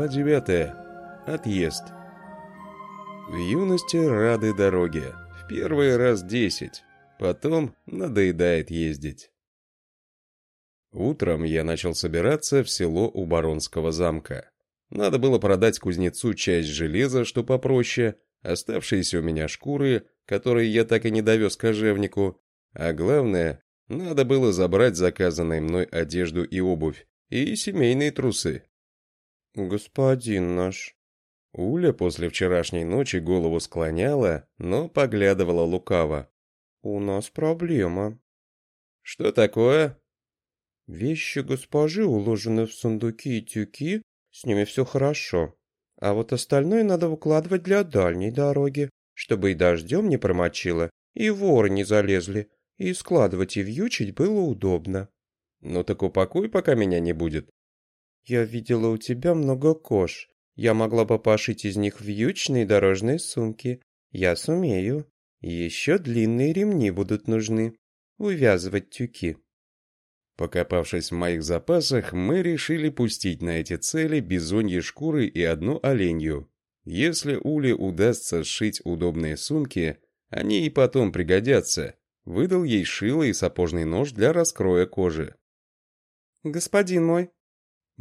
Глава 9. Отъезд. В юности рады дороге. В первый раз десять. Потом надоедает ездить. Утром я начал собираться в село у Баронского замка. Надо было продать кузнецу часть железа, что попроще, оставшиеся у меня шкуры, которые я так и не довез кожевнику, а главное, надо было забрать заказанной мной одежду и обувь, и семейные трусы. «Господин наш». Уля после вчерашней ночи голову склоняла, но поглядывала лукаво. «У нас проблема». «Что такое?» «Вещи госпожи уложены в сундуки и тюки, с ними все хорошо. А вот остальное надо выкладывать для дальней дороги, чтобы и дождем не промочило, и воры не залезли, и складывать и вьючить было удобно». «Ну так упакуй, пока меня не будет». «Я видела у тебя много кож. Я могла бы пошить из них вьючные дорожные сумки. Я сумею. Еще длинные ремни будут нужны. Увязывать тюки». Покопавшись в моих запасах, мы решили пустить на эти цели бизоньи шкуры и одну оленью. Если Уле удастся сшить удобные сумки, они и потом пригодятся. Выдал ей шило и сапожный нож для раскроя кожи. «Господин мой»,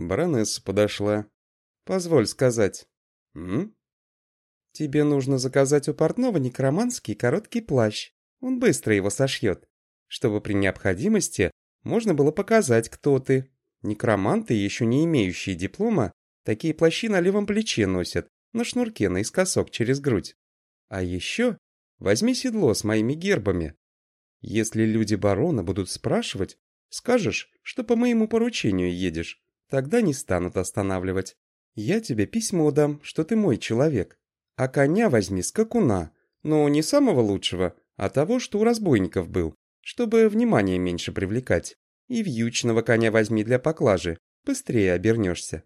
Баронесса подошла. «Позволь сказать». «М?» «Тебе нужно заказать у портного некроманский короткий плащ. Он быстро его сошьет. Чтобы при необходимости можно было показать, кто ты. Некроманты, еще не имеющие диплома, такие плащи на левом плече носят, на шнурке наискосок через грудь. А еще возьми седло с моими гербами. Если люди барона будут спрашивать, скажешь, что по моему поручению едешь. Тогда не станут останавливать. Я тебе письмо дам, что ты мой человек. А коня возьми скакуна, но не самого лучшего, а того, что у разбойников был, чтобы внимание меньше привлекать. И вьючного коня возьми для поклажи, быстрее обернешься».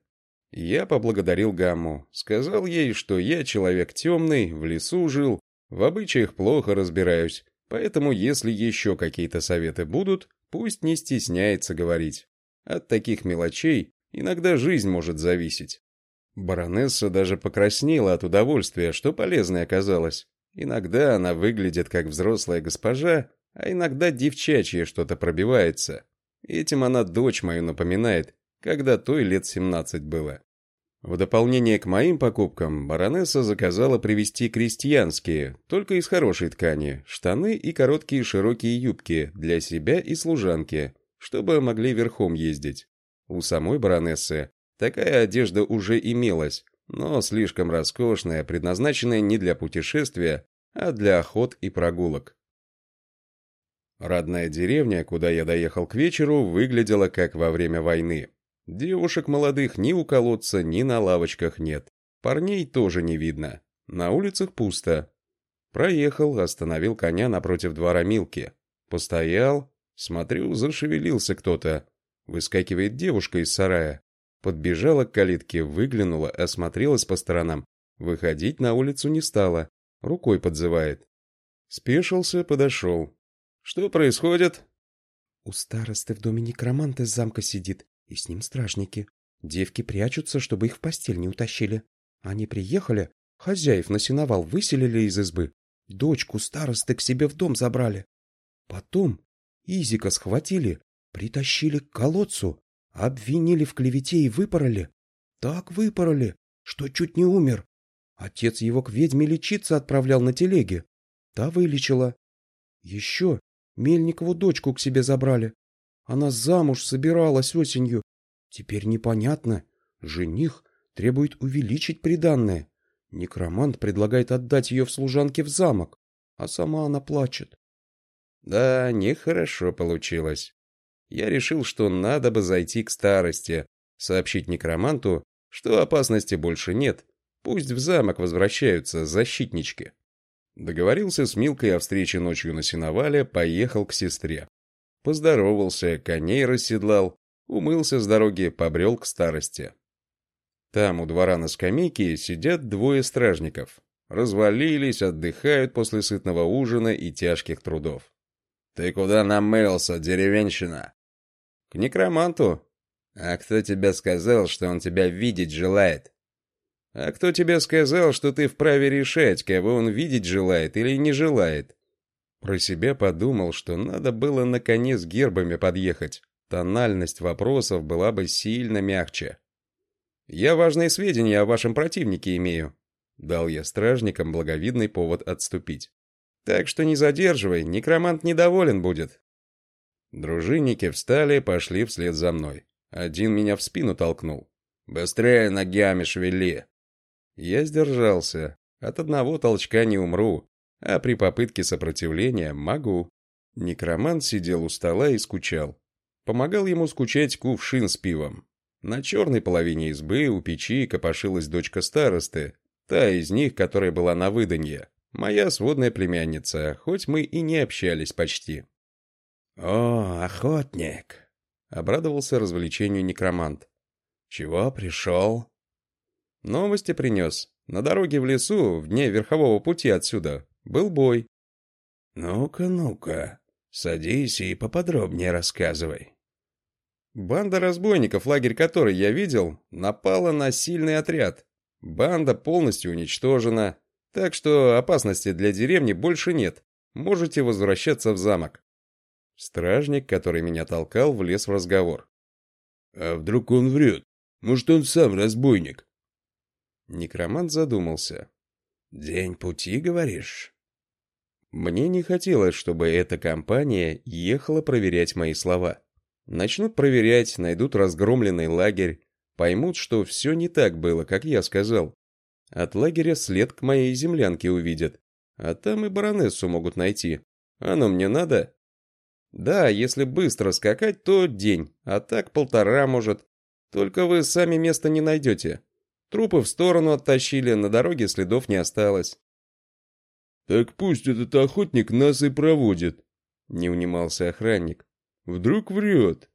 Я поблагодарил Гамму, сказал ей, что я человек темный, в лесу жил, в обычаях плохо разбираюсь, поэтому если еще какие-то советы будут, пусть не стесняется говорить. От таких мелочей иногда жизнь может зависеть. Баронесса даже покраснела от удовольствия, что полезной оказалось. Иногда она выглядит как взрослая госпожа, а иногда девчачье что-то пробивается. Этим она дочь мою напоминает, когда той лет 17 было. В дополнение к моим покупкам, баронесса заказала привезти крестьянские, только из хорошей ткани, штаны и короткие широкие юбки для себя и служанки, чтобы могли верхом ездить. У самой баронессы такая одежда уже имелась, но слишком роскошная, предназначенная не для путешествия, а для охот и прогулок. Родная деревня, куда я доехал к вечеру, выглядела как во время войны. Девушек молодых ни у колодца, ни на лавочках нет. Парней тоже не видно. На улицах пусто. Проехал, остановил коня напротив двора Милки. Постоял, смотрю, зашевелился кто-то. Выскакивает девушка из сарая. Подбежала к калитке, выглянула, осмотрелась по сторонам. Выходить на улицу не стала. Рукой подзывает. Спешился, подошел. «Что происходит?» «У старосты в доме некромант из замка сидит, и с ним стражники. Девки прячутся, чтобы их в постель не утащили. Они приехали, хозяев на сеновал выселили из избы. Дочку старосты к себе в дом забрали. Потом Изика схватили, Притащили к колодцу, обвинили в клевете и выпороли. Так выпороли, что чуть не умер. Отец его к ведьме лечиться отправлял на телеге. Та вылечила. Еще Мельникову дочку к себе забрали. Она замуж собиралась осенью. Теперь непонятно. Жених требует увеличить приданное. Некромант предлагает отдать ее в служанке в замок, а сама она плачет. Да, нехорошо получилось я решил, что надо бы зайти к старости, сообщить некроманту, что опасности больше нет, пусть в замок возвращаются защитнички. Договорился с Милкой о встрече ночью на сеновале, поехал к сестре. Поздоровался, коней расседлал, умылся с дороги, побрел к старости. Там у двора на скамейке сидят двое стражников. Развалились, отдыхают после сытного ужина и тяжких трудов. «Ты куда намылился, деревенщина?» «К некроманту». «А кто тебе сказал, что он тебя видеть желает?» «А кто тебе сказал, что ты вправе решать, кого он видеть желает или не желает?» Про себя подумал, что надо было наконец гербами подъехать. Тональность вопросов была бы сильно мягче. «Я важные сведения о вашем противнике имею», — дал я стражникам благовидный повод отступить. «Так что не задерживай, некромант недоволен будет». Дружинники встали, пошли вслед за мной. Один меня в спину толкнул. «Быстрее ногами шевели!» Я сдержался. От одного толчка не умру, а при попытке сопротивления могу. Некромант сидел у стола и скучал. Помогал ему скучать кувшин с пивом. На черной половине избы у печи копошилась дочка старосты, та из них, которая была на выданье. Моя сводная племянница, хоть мы и не общались почти. «О, охотник!» Обрадовался развлечению некромант. «Чего пришел?» «Новости принес. На дороге в лесу, в дне верхового пути отсюда, был бой». «Ну-ка, ну-ка, садись и поподробнее рассказывай». Банда разбойников, лагерь которой я видел, напала на сильный отряд. Банда полностью уничтожена, так что опасности для деревни больше нет. Можете возвращаться в замок. Стражник, который меня толкал, влез в разговор. «А вдруг он врет? Может, он сам разбойник?» Некромант задумался. «День пути, говоришь?» Мне не хотелось, чтобы эта компания ехала проверять мои слова. Начнут проверять, найдут разгромленный лагерь, поймут, что все не так было, как я сказал. От лагеря след к моей землянке увидят, а там и баронессу могут найти. Оно мне надо? Да, если быстро скакать, то день, а так полтора, может. Только вы сами места не найдете. Трупы в сторону оттащили, на дороге следов не осталось. «Так пусть этот охотник нас и проводит», — не унимался охранник. «Вдруг врет?»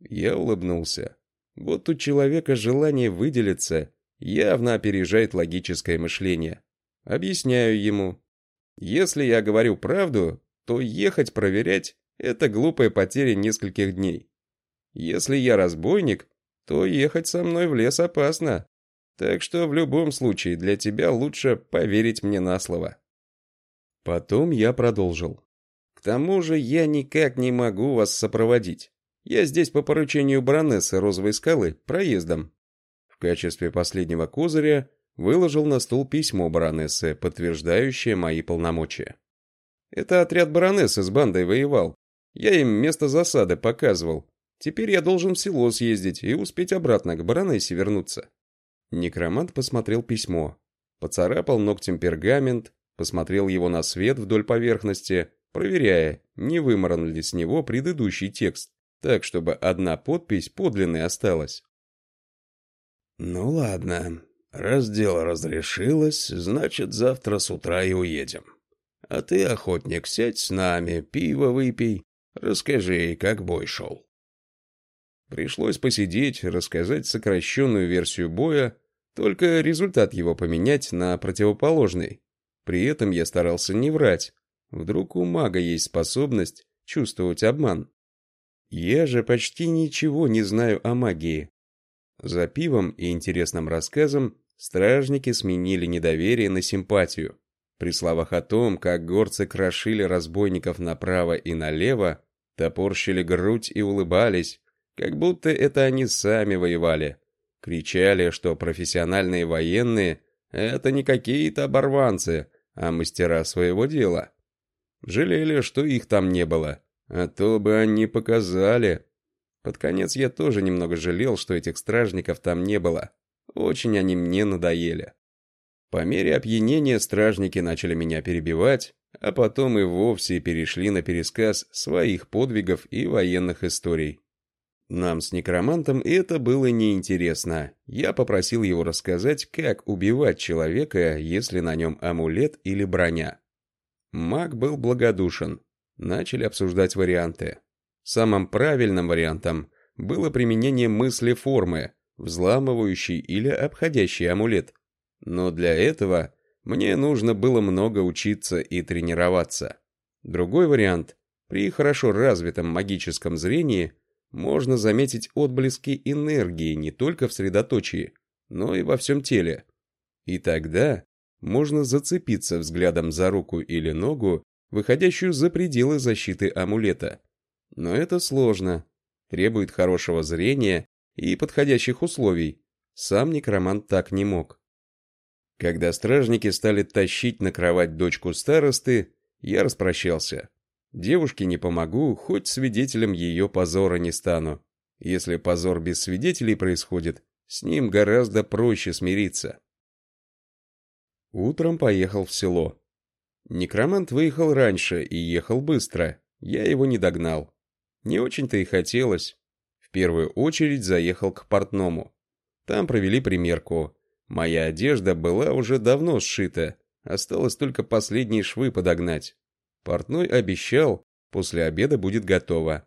Я улыбнулся. Вот у человека желание выделиться явно опережает логическое мышление. Объясняю ему. Если я говорю правду, то ехать проверять это глупая потеря нескольких дней. Если я разбойник, то ехать со мной в лес опасно. Так что в любом случае для тебя лучше поверить мне на слово. Потом я продолжил. К тому же я никак не могу вас сопроводить. Я здесь по поручению баронессы Розовой скалы проездом. В качестве последнего козыря выложил на стол письмо баронессы, подтверждающее мои полномочия. Это отряд баронессы с бандой воевал. Я им место засады показывал. Теперь я должен в село съездить и успеть обратно к баронессе вернуться. Некромант посмотрел письмо, поцарапал ногтем пергамент, посмотрел его на свет вдоль поверхности, проверяя, не выморан ли с него предыдущий текст, так чтобы одна подпись подлинной осталась. «Ну ладно, раз дело разрешилось, значит, завтра с утра и уедем. А ты, охотник, сядь с нами, пиво выпей, Расскажи, как бой шел. Пришлось посидеть, рассказать сокращенную версию боя, только результат его поменять на противоположный. При этом я старался не врать. Вдруг у мага есть способность чувствовать обман. Я же почти ничего не знаю о магии. За пивом и интересным рассказом стражники сменили недоверие на симпатию. При словах о том, как горцы крошили разбойников направо и налево, топорщили грудь и улыбались, как будто это они сами воевали. Кричали, что профессиональные военные — это не какие-то оборванцы, а мастера своего дела. Жалели, что их там не было, а то бы они показали. Под конец я тоже немного жалел, что этих стражников там не было. Очень они мне надоели. По мере опьянения стражники начали меня перебивать, а потом и вовсе перешли на пересказ своих подвигов и военных историй. Нам с некромантом это было неинтересно. Я попросил его рассказать, как убивать человека, если на нем амулет или броня. Маг был благодушен. Начали обсуждать варианты. Самым правильным вариантом было применение мысли формы, взламывающий или обходящий амулет. Но для этого мне нужно было много учиться и тренироваться. Другой вариант – при хорошо развитом магическом зрении можно заметить отблески энергии не только в средоточии, но и во всем теле. И тогда можно зацепиться взглядом за руку или ногу, выходящую за пределы защиты амулета. Но это сложно, требует хорошего зрения и подходящих условий. Сам некромант так не мог. Когда стражники стали тащить на кровать дочку старосты, я распрощался. Девушке не помогу, хоть свидетелем ее позора не стану. Если позор без свидетелей происходит, с ним гораздо проще смириться. Утром поехал в село. Некромант выехал раньше и ехал быстро. Я его не догнал. Не очень-то и хотелось. В первую очередь заехал к портному. Там провели примерку. Моя одежда была уже давно сшита, осталось только последние швы подогнать. Портной обещал, после обеда будет готово.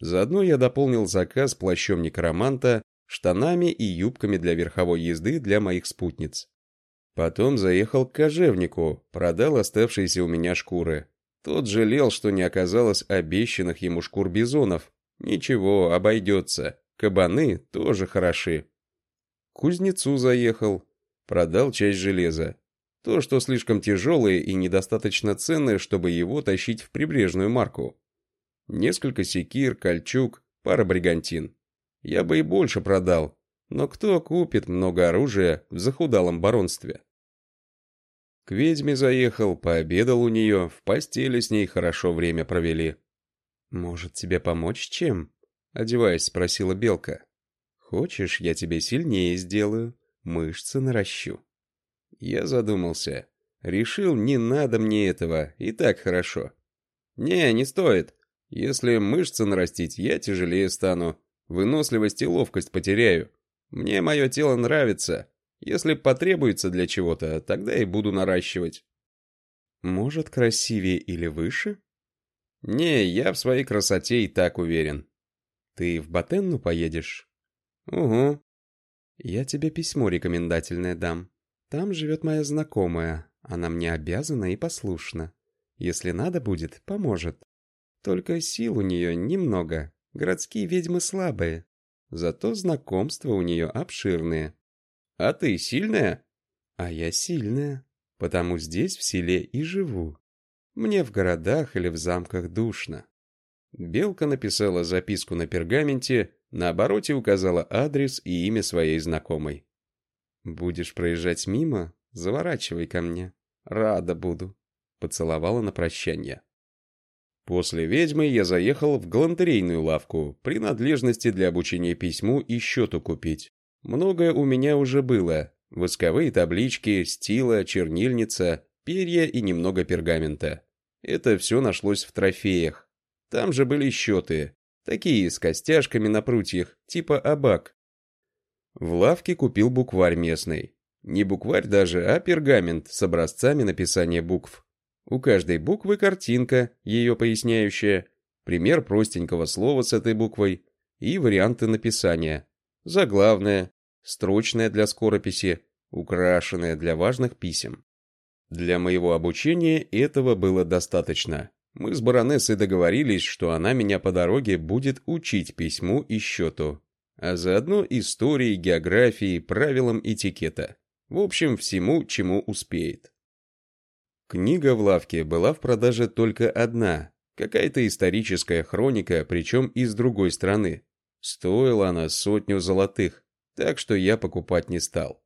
Заодно я дополнил заказ плащом некроманта, штанами и юбками для верховой езды для моих спутниц. Потом заехал к кожевнику, продал оставшиеся у меня шкуры. Тот жалел, что не оказалось обещанных ему шкур бизонов. Ничего, обойдется. Кабаны тоже хороши. К кузнецу заехал. Продал часть железа. То, что слишком тяжелое и недостаточно ценное, чтобы его тащить в прибрежную марку. Несколько секир, кольчуг, пара бригантин. Я бы и больше продал, но кто купит много оружия в захудалом баронстве? К ведьме заехал, пообедал у нее, в постели с ней хорошо время провели. «Может, тебе помочь чем?» — одеваясь, спросила Белка. «Хочешь, я тебе сильнее сделаю, мышцы наращу». Я задумался. Решил, не надо мне этого, и так хорошо. «Не, не стоит. Если мышцы нарастить, я тяжелее стану. Выносливость и ловкость потеряю. Мне мое тело нравится. Если потребуется для чего-то, тогда и буду наращивать. Может, красивее или выше? Не, я в своей красоте и так уверен. Ты в Батенну поедешь? Угу. Я тебе письмо рекомендательное дам. Там живет моя знакомая. Она мне обязана и послушна. Если надо будет, поможет. Только сил у нее немного. Городские ведьмы слабые. Зато знакомства у нее обширные. А ты сильная? А я сильная, потому здесь, в селе, и живу. Мне в городах или в замках душно. Белка написала записку на пергаменте, на обороте указала адрес и имя своей знакомой. «Будешь проезжать мимо? Заворачивай ко мне. Рада буду», — поцеловала на прощание. После ведьмы я заехал в галантерейную лавку, принадлежности для обучения письму и счету купить. Многое у меня уже было. Восковые таблички, стила, чернильница, перья и немного пергамента. Это все нашлось в трофеях. Там же были счеты. Такие с костяшками на прутьях, типа абак. В лавке купил букварь местный. Не букварь даже, а пергамент с образцами написания букв. У каждой буквы картинка, ее поясняющая, пример простенького слова с этой буквой и варианты написания заглавная, строчная для скорописи, украшенная для важных писем. Для моего обучения этого было достаточно. Мы с баронессой договорились, что она меня по дороге будет учить письму и счету, а заодно истории, географии, правилам этикета. В общем, всему, чему успеет. Книга в лавке была в продаже только одна, какая-то историческая хроника, причем из другой страны. Стоила она сотню золотых, так что я покупать не стал.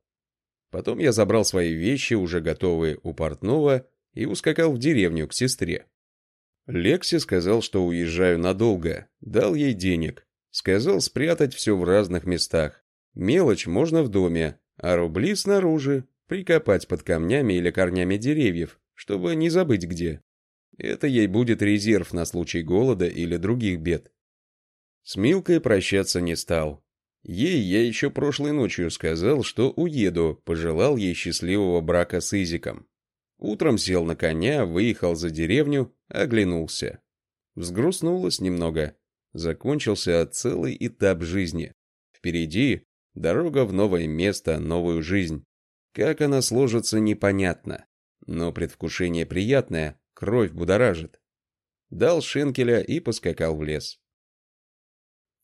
Потом я забрал свои вещи, уже готовые у портного, и ускакал в деревню к сестре. Лекси сказал, что уезжаю надолго, дал ей денег. Сказал спрятать все в разных местах. Мелочь можно в доме, а рубли снаружи, прикопать под камнями или корнями деревьев, чтобы не забыть где. Это ей будет резерв на случай голода или других бед. С Милкой прощаться не стал. Ей я еще прошлой ночью сказал, что уеду, пожелал ей счастливого брака с Изиком. Утром сел на коня, выехал за деревню, оглянулся. Взгрустнулось немного. Закончился целый этап жизни. Впереди дорога в новое место, новую жизнь. Как она сложится, непонятно. Но предвкушение приятное, кровь будоражит. Дал шенкеля и поскакал в лес.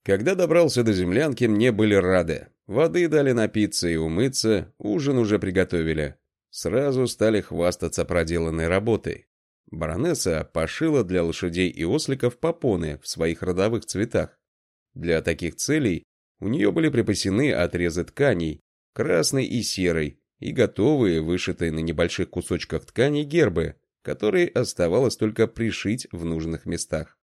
Когда добрался до землянки, мне были рады. Воды дали напиться и умыться, ужин уже приготовили. Сразу стали хвастаться проделанной работой. Баронесса пошила для лошадей и осликов попоны в своих родовых цветах. Для таких целей у нее были припасены отрезы тканей, красный и серый, и готовые, вышитые на небольших кусочках ткани гербы, которые оставалось только пришить в нужных местах.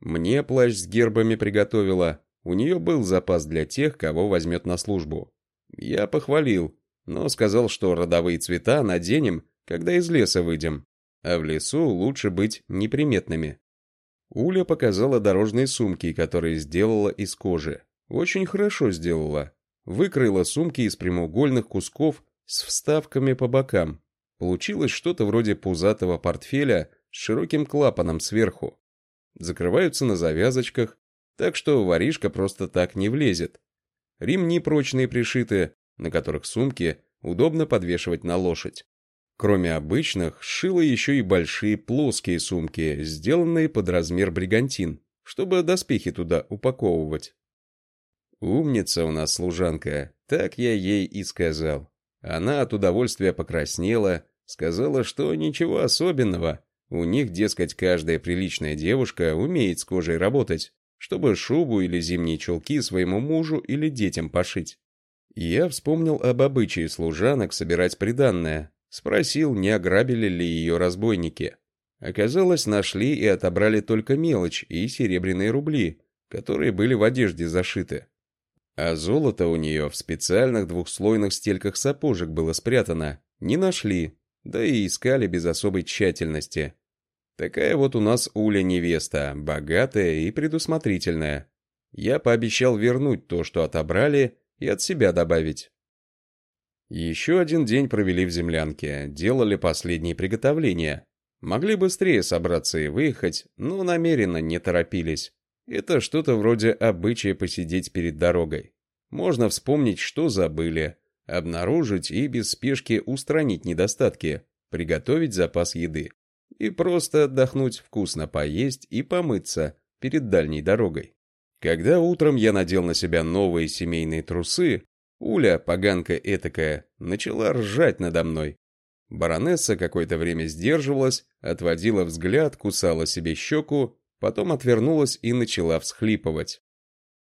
Мне плащ с гербами приготовила, у нее был запас для тех, кого возьмет на службу. Я похвалил, но сказал, что родовые цвета наденем, когда из леса выйдем, а в лесу лучше быть неприметными. Уля показала дорожные сумки, которые сделала из кожи. Очень хорошо сделала. Выкроила сумки из прямоугольных кусков с вставками по бокам. Получилось что-то вроде пузатого портфеля с широким клапаном сверху. Закрываются на завязочках, так что воришка просто так не влезет. Ремни прочные пришиты, на которых сумки удобно подвешивать на лошадь. Кроме обычных, шила еще и большие плоские сумки, сделанные под размер бригантин, чтобы доспехи туда упаковывать. Умница у нас служанка, так я ей и сказал. Она от удовольствия покраснела, сказала, что ничего особенного. У них, дескать, каждая приличная девушка умеет с кожей работать, чтобы шубу или зимние чулки своему мужу или детям пошить. Я вспомнил об обычае служанок собирать приданное, спросил, не ограбили ли ее разбойники. Оказалось, нашли и отобрали только мелочь и серебряные рубли, которые были в одежде зашиты. А золото у нее в специальных двухслойных стельках сапожек было спрятано. Не нашли, да и искали без особой тщательности. Такая вот у нас Уля невеста, богатая и предусмотрительная. Я пообещал вернуть то, что отобрали, и от себя добавить. Еще один день провели в землянке, делали последние приготовления. Могли быстрее собраться и выехать, но намеренно не торопились. Это что-то вроде обычая посидеть перед дорогой. Можно вспомнить, что забыли, обнаружить и без спешки устранить недостатки, приготовить запас еды. И просто отдохнуть, вкусно поесть и помыться перед дальней дорогой. Когда утром я надел на себя новые семейные трусы, Уля, поганка этакая, начала ржать надо мной. Баронесса какое-то время сдерживалась, отводила взгляд, кусала себе щеку, потом отвернулась и начала всхлипывать.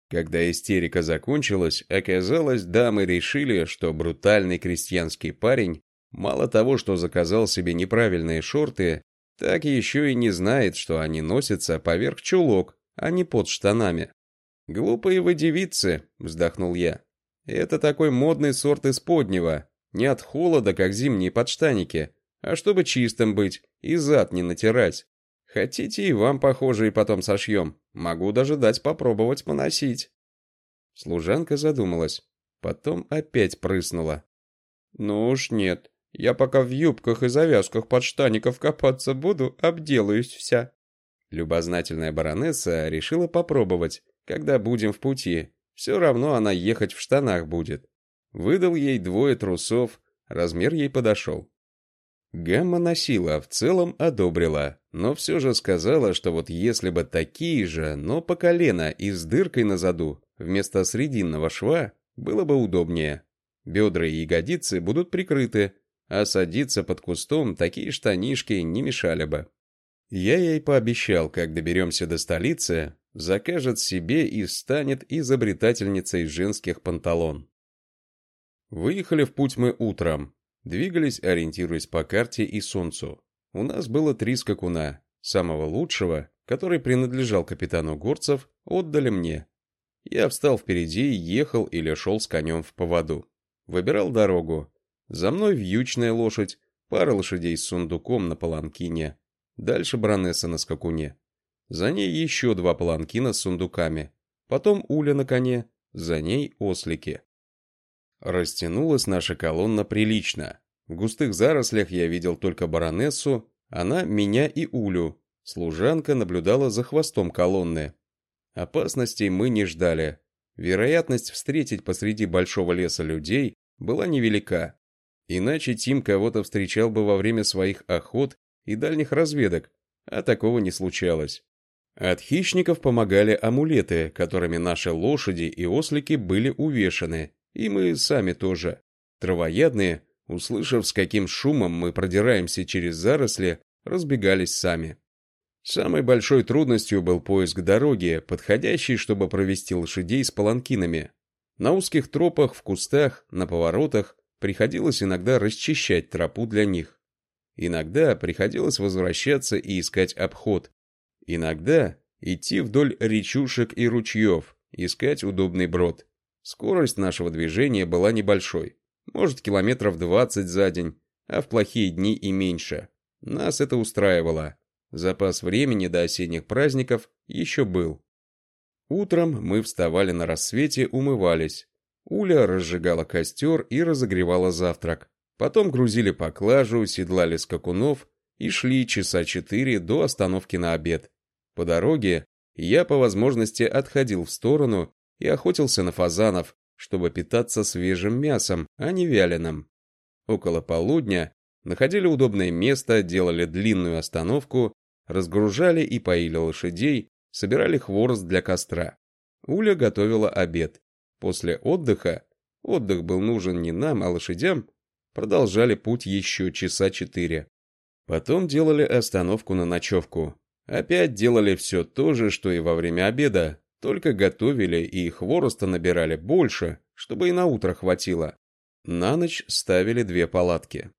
Когда истерика закончилась, оказалось, дамы решили, что брутальный крестьянский парень мало того, что заказал себе неправильные шорты, так еще и не знает, что они носятся поверх чулок, а не под штанами. «Глупые вы девицы», — вздохнул я. «Это такой модный сорт исподнего, не от холода, как зимние подштаники, а чтобы чистым быть и зад не натирать. Хотите, и вам похожие потом сошьем. Могу даже дать попробовать поносить». Служанка задумалась. Потом опять прыснула. «Ну уж нет. Я пока в юбках и завязках подштаников копаться буду, обделаюсь вся». Любознательная баронесса решила попробовать, когда будем в пути. Все равно она ехать в штанах будет. Выдал ей двое трусов, размер ей подошел. Гамма носила, в целом одобрила, но все же сказала, что вот если бы такие же, но по колено и с дыркой на заду, вместо срединного шва, было бы удобнее. Бедра и ягодицы будут прикрыты, а садиться под кустом такие штанишки не мешали бы. Я ей пообещал, как доберемся до столицы, закажет себе и станет изобретательницей женских панталон. Выехали в путь мы утром, Двигались, ориентируясь по карте и солнцу. У нас было три скакуна. Самого лучшего, который принадлежал капитану Горцев, отдали мне. Я встал впереди ехал или шел с конем в поводу. Выбирал дорогу. За мной вьючная лошадь, пара лошадей с сундуком на паланкине. Дальше баронесса на скакуне. За ней еще два паланкина с сундуками. Потом Уля на коне, за ней ослики. Растянулась наша колонна прилично. В густых зарослях я видел только баронессу, она меня и Улю. Служанка наблюдала за хвостом колонны. Опасностей мы не ждали. Вероятность встретить посреди большого леса людей была невелика. Иначе Тим кого-то встречал бы во время своих охот и дальних разведок, а такого не случалось. От хищников помогали амулеты, которыми наши лошади и ослики были увешаны, и мы сами тоже. Травоядные, услышав, с каким шумом мы продираемся через заросли, разбегались сами. Самой большой трудностью был поиск дороги, подходящей, чтобы провести лошадей с паланкинами. На узких тропах, в кустах, на поворотах приходилось иногда расчищать тропу для них. Иногда приходилось возвращаться и искать обход. Иногда идти вдоль речушек и ручьев, искать удобный брод. Скорость нашего движения была небольшой, может километров 20 за день, а в плохие дни и меньше. Нас это устраивало. Запас времени до осенних праздников еще был. Утром мы вставали на рассвете, умывались. Уля разжигала костер и разогревала завтрак. Потом грузили поклажу, седлали скакунов и шли часа четыре до остановки на обед. По дороге я по возможности отходил в сторону и охотился на фазанов, чтобы питаться свежим мясом, а не вяленым. Около полудня находили удобное место, делали длинную остановку, разгружали и поили лошадей, собирали хворост для костра. Уля готовила обед. После отдыха, отдых был нужен не нам, а лошадям, продолжали путь еще часа четыре. Потом делали остановку на ночевку. Опять делали все то же, что и во время обеда, только готовили и хвороста набирали больше, чтобы и на утро хватило. На ночь ставили две палатки.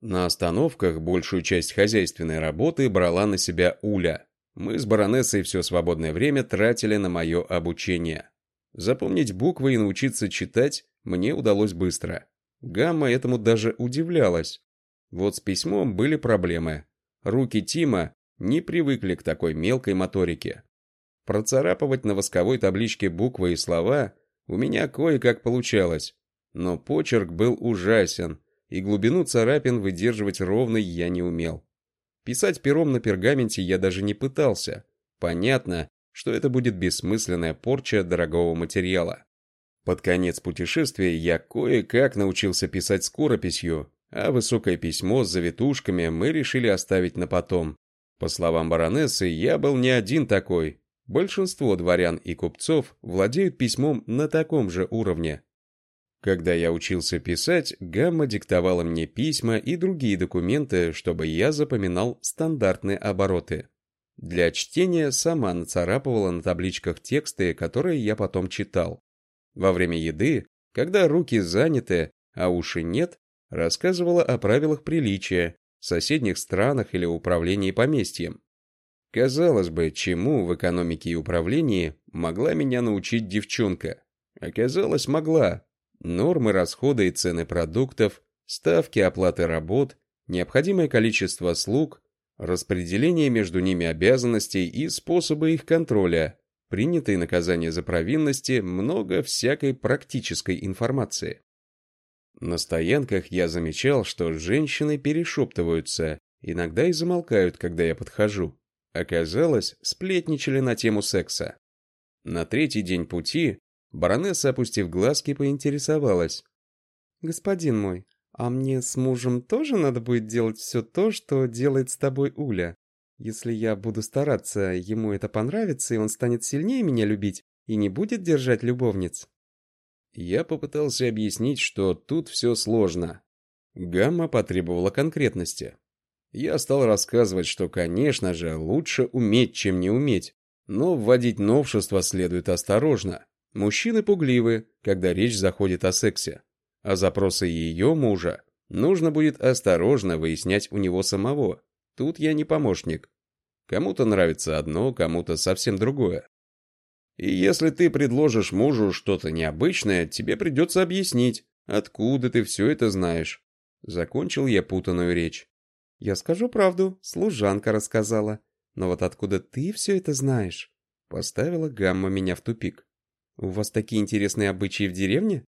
На остановках большую часть хозяйственной работы брала на себя Уля. Мы с баронессой все свободное время тратили на мое обучение. Запомнить буквы и научиться читать мне удалось быстро. Гамма этому даже удивлялась. Вот с письмом были проблемы. Руки Тима не привыкли к такой мелкой моторике. Процарапывать на восковой табличке буквы и слова у меня кое-как получалось, но почерк был ужасен, и глубину царапин выдерживать ровно я не умел. Писать пером на пергаменте я даже не пытался. Понятно, что это будет бессмысленная порча дорогого материала. Под конец путешествия я кое-как научился писать скорописью, а высокое письмо с завитушками мы решили оставить на потом. По словам баронессы, я был не один такой. Большинство дворян и купцов владеют письмом на таком же уровне. Когда я учился писать, Гамма диктовала мне письма и другие документы, чтобы я запоминал стандартные обороты. Для чтения сама нацарапывала на табличках тексты, которые я потом читал. Во время еды, когда руки заняты, а уши нет, рассказывала о правилах приличия, соседних странах или управлении поместьем. Казалось бы, чему в экономике и управлении могла меня научить девчонка? Оказалось, могла, нормы расхода и цены продуктов, ставки оплаты работ, необходимое количество слуг, распределение между ними обязанностей и способы их контроля, принятые наказания за провинности, много всякой практической информации. На стоянках я замечал, что женщины перешептываются, иногда и замолкают, когда я подхожу. Оказалось, сплетничали на тему секса. На третий день пути Баронесса, опустив глазки, поинтересовалась. «Господин мой, а мне с мужем тоже надо будет делать все то, что делает с тобой Уля? Если я буду стараться, ему это понравится, и он станет сильнее меня любить и не будет держать любовниц?» Я попытался объяснить, что тут все сложно. Гамма потребовала конкретности. Я стал рассказывать, что, конечно же, лучше уметь, чем не уметь, но вводить новшества следует осторожно. Мужчины пугливы, когда речь заходит о сексе, а запросы ее мужа нужно будет осторожно выяснять у него самого. Тут я не помощник. Кому-то нравится одно, кому-то совсем другое. И если ты предложишь мужу что-то необычное, тебе придется объяснить, откуда ты все это знаешь. Закончил я путанную речь. Я скажу правду, служанка рассказала. Но вот откуда ты все это знаешь? Поставила Гамма меня в тупик. «У вас такие интересные обычаи в деревне?»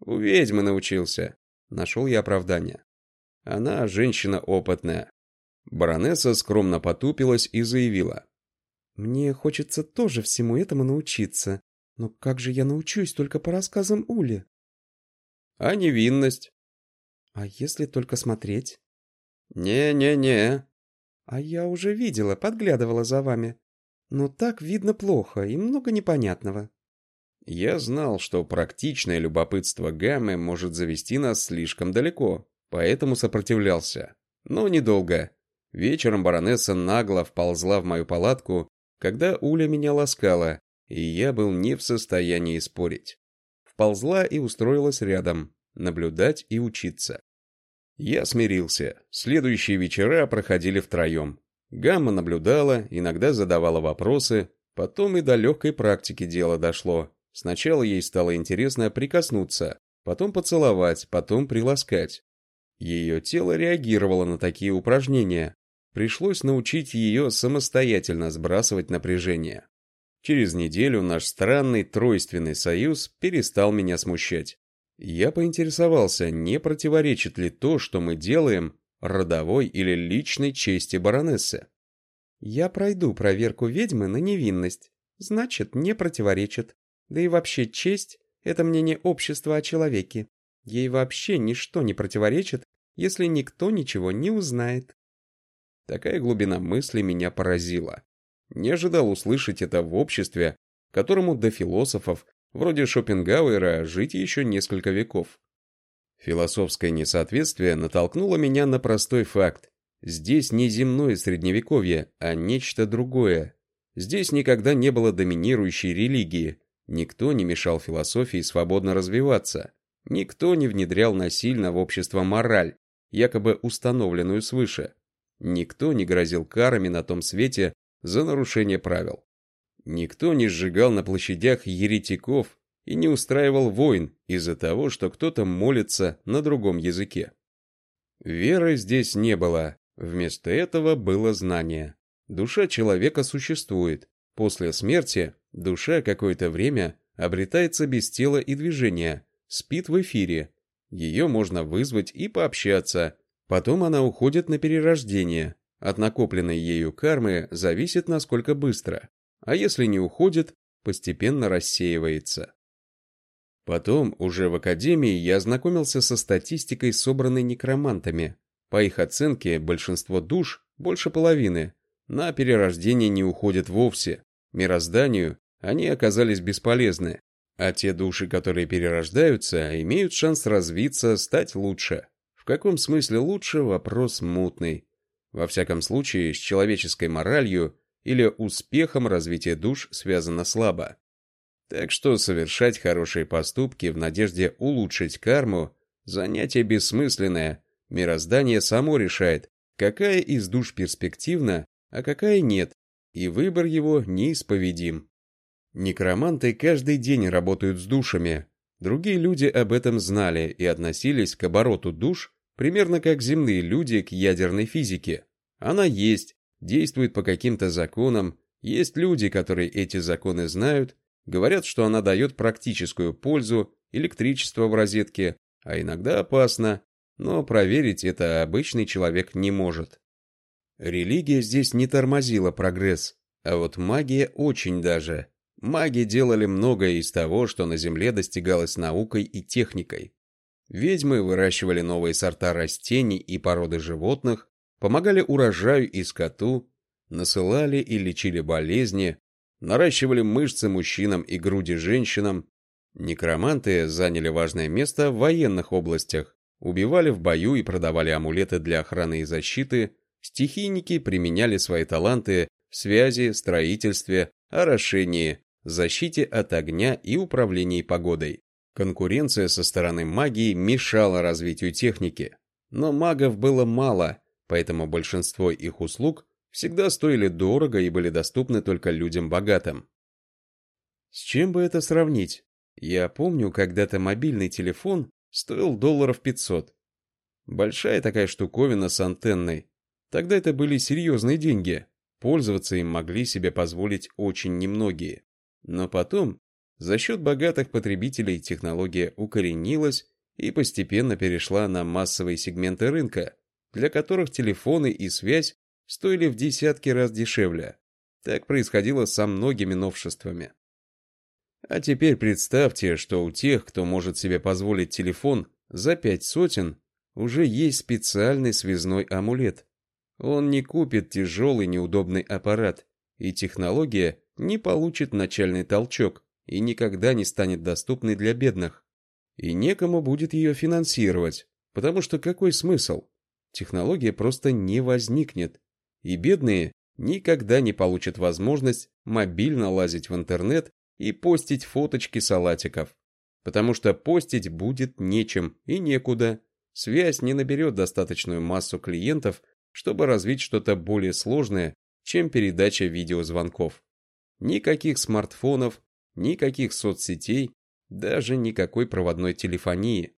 «У ведьмы научился», — нашел я оправдание. «Она женщина опытная». Баронесса скромно потупилась и заявила. «Мне хочется тоже всему этому научиться. Но как же я научусь только по рассказам Ули?» «А невинность?» «А если только смотреть?» «Не-не-не». «А я уже видела, подглядывала за вами. Но так видно плохо и много непонятного. Я знал, что практичное любопытство Гаммы может завести нас слишком далеко, поэтому сопротивлялся. Но недолго. Вечером баронесса нагло вползла в мою палатку, когда Уля меня ласкала, и я был не в состоянии спорить. Вползла и устроилась рядом, наблюдать и учиться. Я смирился. Следующие вечера проходили втроем. Гамма наблюдала, иногда задавала вопросы, потом и до легкой практики дело дошло. Сначала ей стало интересно прикоснуться, потом поцеловать, потом приласкать. Ее тело реагировало на такие упражнения. Пришлось научить ее самостоятельно сбрасывать напряжение. Через неделю наш странный тройственный союз перестал меня смущать. Я поинтересовался, не противоречит ли то, что мы делаем, родовой или личной чести баронессы. «Я пройду проверку ведьмы на невинность. Значит, не противоречит. Да и вообще честь — это мнение общества о человеке. Ей вообще ничто не противоречит, если никто ничего не узнает». Такая глубина мысли меня поразила. Не ожидал услышать это в обществе, которому до философов, вроде Шопенгауэра, жить еще несколько веков. Философское несоответствие натолкнуло меня на простой факт. Здесь не земное средневековье, а нечто другое. Здесь никогда не было доминирующей религии, никто не мешал философии свободно развиваться, никто не внедрял насильно в общество мораль, якобы установленную свыше. Никто не грозил карами на том свете за нарушение правил. Никто не сжигал на площадях еретиков и не устраивал войн из-за того, что кто-то молится на другом языке. Веры здесь не было, вместо этого было знание. Душа человека существует. После смерти душа какое-то время обретается без тела и движения, спит в эфире. Ее можно вызвать и пообщаться, Потом она уходит на перерождение. От накопленной ею кармы зависит, насколько быстро. А если не уходит, постепенно рассеивается. Потом, уже в академии, я ознакомился со статистикой, собранной некромантами. По их оценке, большинство душ, больше половины, на перерождение не уходят вовсе. Мирозданию они оказались бесполезны. А те души, которые перерождаются, имеют шанс развиться, стать лучше. В каком смысле лучше, вопрос мутный. Во всяком случае, с человеческой моралью или успехом развития душ связано слабо. Так что совершать хорошие поступки в надежде улучшить карму – занятие бессмысленное. Мироздание само решает, какая из душ перспективна, а какая нет, и выбор его неисповедим. Некроманты каждый день работают с душами, Другие люди об этом знали и относились к обороту душ примерно как земные люди к ядерной физике. Она есть, действует по каким-то законам, есть люди, которые эти законы знают, говорят, что она дает практическую пользу, электричество в розетке, а иногда опасно, но проверить это обычный человек не может. Религия здесь не тормозила прогресс, а вот магия очень даже. Маги делали многое из того, что на Земле достигалось наукой и техникой. Ведьмы выращивали новые сорта растений и породы животных, помогали урожаю и скоту, насылали и лечили болезни, наращивали мышцы мужчинам и груди женщинам. Некроманты заняли важное место в военных областях, убивали в бою и продавали амулеты для охраны и защиты, стихийники применяли свои таланты в связи, строительстве, орошении, защите от огня и управлении погодой. Конкуренция со стороны магии мешала развитию техники, но магов было мало, поэтому большинство их услуг всегда стоили дорого и были доступны только людям богатым. С чем бы это сравнить? Я помню, когда-то мобильный телефон стоил долларов 500. Большая такая штуковина с антенной. Тогда это были серьезные деньги. Пользоваться им могли себе позволить очень немногие. Но потом, за счет богатых потребителей технология укоренилась и постепенно перешла на массовые сегменты рынка, для которых телефоны и связь стоили в десятки раз дешевле. Так происходило со многими новшествами. А теперь представьте, что у тех, кто может себе позволить телефон за пять сотен, уже есть специальный связной амулет. Он не купит тяжелый неудобный аппарат и технология не получит начальный толчок и никогда не станет доступной для бедных. И некому будет ее финансировать, потому что какой смысл? Технология просто не возникнет, и бедные никогда не получат возможность мобильно лазить в интернет и постить фоточки салатиков. Потому что постить будет нечем и некуда. Связь не наберет достаточную массу клиентов, чтобы развить что-то более сложное, чем передача видеозвонков. Никаких смартфонов, никаких соцсетей, даже никакой проводной телефонии.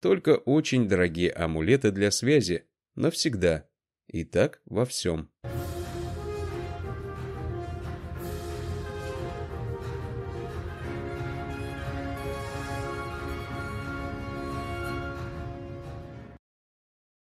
Только очень дорогие амулеты для связи, навсегда. И так во всем.